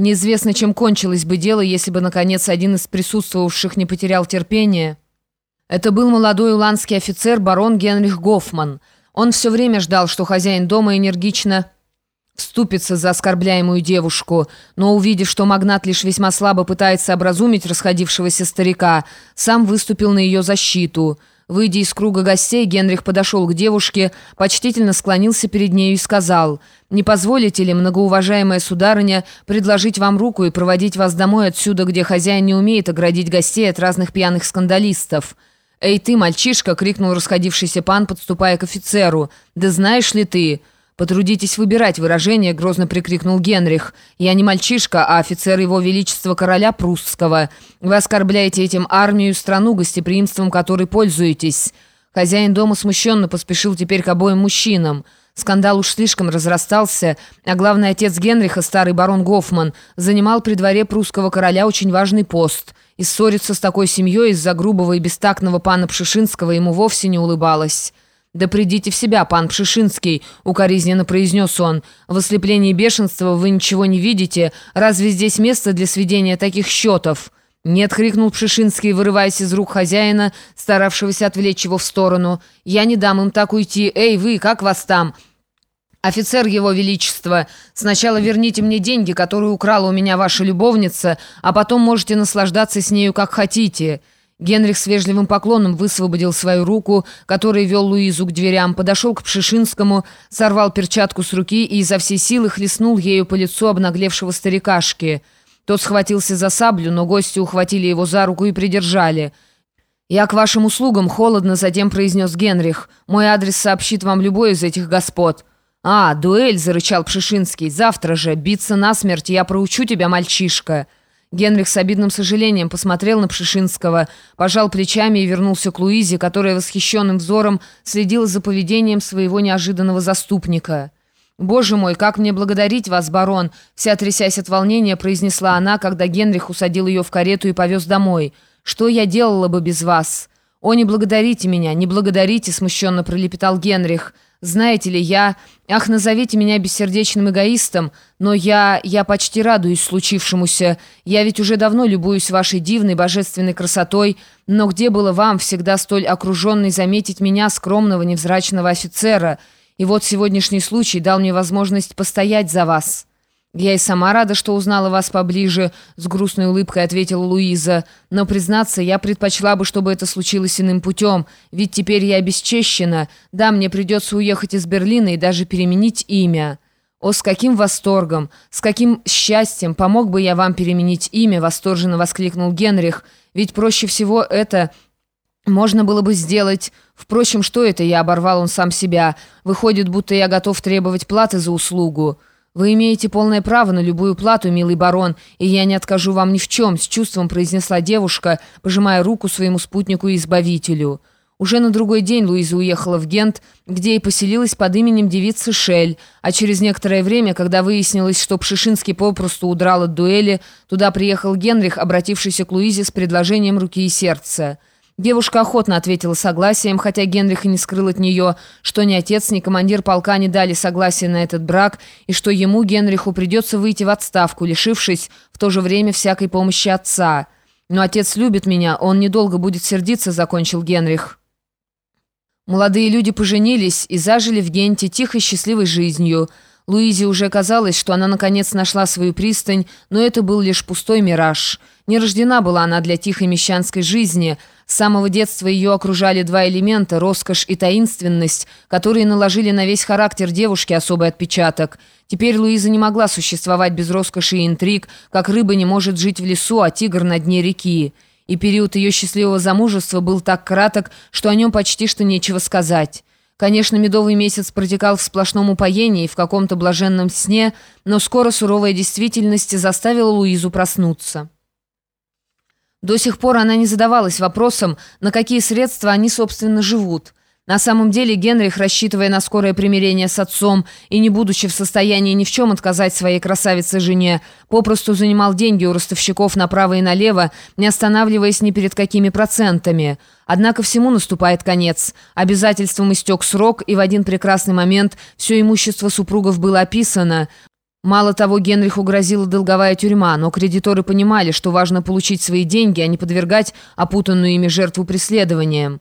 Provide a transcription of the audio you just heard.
Неизвестно, чем кончилось бы дело, если бы, наконец, один из присутствовавших не потерял терпение. Это был молодой уланский офицер барон Генрих Гофман. Он все время ждал, что хозяин дома энергично вступится за оскорбляемую девушку, но, увидев, что магнат лишь весьма слабо пытается образумить расходившегося старика, сам выступил на ее защиту – Выйдя из круга гостей, Генрих подошел к девушке, почтительно склонился перед нею и сказал, «Не позволите ли, многоуважаемая сударыня, предложить вам руку и проводить вас домой отсюда, где хозяин не умеет оградить гостей от разных пьяных скандалистов?» «Эй ты, мальчишка!» — крикнул расходившийся пан, подступая к офицеру. «Да знаешь ли ты...» «Потрудитесь выбирать выражение», — грозно прикрикнул Генрих. «Я не мальчишка, а офицер его величества короля прусского. Вы оскорбляете этим армию и страну, гостеприимством которой пользуетесь». Хозяин дома смущенно поспешил теперь к обоим мужчинам. Скандал уж слишком разрастался, а главный отец Генриха, старый барон Гофман, занимал при дворе прусского короля очень важный пост. И ссориться с такой семьей из-за грубого и бестактного пана Пшишинского ему вовсе не улыбалось. «Да придите в себя, пан Пшишинский», — укоризненно произнес он. «В ослеплении бешенства вы ничего не видите. Разве здесь место для сведения таких счетов?» «Нет», — крикнул Пшишинский, вырываясь из рук хозяина, старавшегося отвлечь его в сторону. «Я не дам им так уйти. Эй, вы, как вас там?» «Офицер Его Величества, сначала верните мне деньги, которые украла у меня ваша любовница, а потом можете наслаждаться с нею как хотите». Генрих с вежливым поклоном высвободил свою руку, который вел Луизу к дверям, подошел к Пшишинскому, сорвал перчатку с руки и изо всей силы хлестнул ею по лицу обнаглевшего старикашки. Тот схватился за саблю, но гости ухватили его за руку и придержали. «Я к вашим услугам», — холодно затем произнес Генрих. «Мой адрес сообщит вам любой из этих господ». «А, дуэль!» — зарычал Пшишинский. «Завтра же! Биться насмерть! Я проучу тебя, мальчишка!» Генрих с обидным сожалением посмотрел на Пшишинского, пожал плечами и вернулся к Луизе, которая восхищенным взором следила за поведением своего неожиданного заступника. «Боже мой, как мне благодарить вас, барон!» Вся трясясь от волнения, произнесла она, когда Генрих усадил ее в карету и повез домой. «Что я делала бы без вас?» «О, не благодарите меня, не благодарите!» смущенно пролепетал Генрих. Знаете ли, я... Ах, назовите меня бессердечным эгоистом, но я... я почти радуюсь случившемуся. Я ведь уже давно любуюсь вашей дивной божественной красотой, но где было вам, всегда столь окруженный, заметить меня, скромного невзрачного офицера? И вот сегодняшний случай дал мне возможность постоять за вас». «Я и сама рада, что узнала вас поближе», — с грустной улыбкой ответила Луиза. «Но, признаться, я предпочла бы, чтобы это случилось иным путем, ведь теперь я обесчещена. Да, мне придется уехать из Берлина и даже переменить имя». «О, с каким восторгом, с каким счастьем помог бы я вам переменить имя!» — восторженно воскликнул Генрих. «Ведь проще всего это...» Можно было бы сделать... Впрочем, что это я оборвал он сам себя? Выходит, будто я готов требовать платы за услугу. «Вы имеете полное право на любую плату, милый барон, и я не откажу вам ни в чем», с чувством произнесла девушка, пожимая руку своему спутнику и избавителю. Уже на другой день Луиза уехала в Гент, где и поселилась под именем девицы Шель, а через некоторое время, когда выяснилось, что Пшишинский попросту удрал от дуэли, туда приехал Генрих, обратившийся к Луизе с предложением руки и сердца. Девушка охотно ответила согласием, хотя Генрих и не скрыл от нее, что ни отец, ни командир полка не дали согласия на этот брак, и что ему, Генриху, придется выйти в отставку, лишившись в то же время всякой помощи отца. «Но отец любит меня, он недолго будет сердиться», — закончил Генрих. Молодые люди поженились и зажили в Генте тихой счастливой жизнью. Луизе уже казалось, что она наконец нашла свою пристань, но это был лишь пустой мираж. Не рождена была она для тихой мещанской жизни — с самого детства ее окружали два элемента – роскошь и таинственность, которые наложили на весь характер девушки особый отпечаток. Теперь Луиза не могла существовать без роскоши и интриг, как рыба не может жить в лесу, а тигр на дне реки. И период ее счастливого замужества был так краток, что о нем почти что нечего сказать. Конечно, медовый месяц протекал в сплошном упоении и в каком-то блаженном сне, но скоро суровая действительность заставила Луизу проснуться. До сих пор она не задавалась вопросом, на какие средства они, собственно, живут. На самом деле Генрих, рассчитывая на скорое примирение с отцом и не будучи в состоянии ни в чем отказать своей красавице-жене, попросту занимал деньги у ростовщиков направо и налево, не останавливаясь ни перед какими процентами. Однако всему наступает конец. Обязательством истек срок, и в один прекрасный момент все имущество супругов было описано. Мало того, Генриху грозила долговая тюрьма, но кредиторы понимали, что важно получить свои деньги, а не подвергать опутанную ими жертву преследованиям.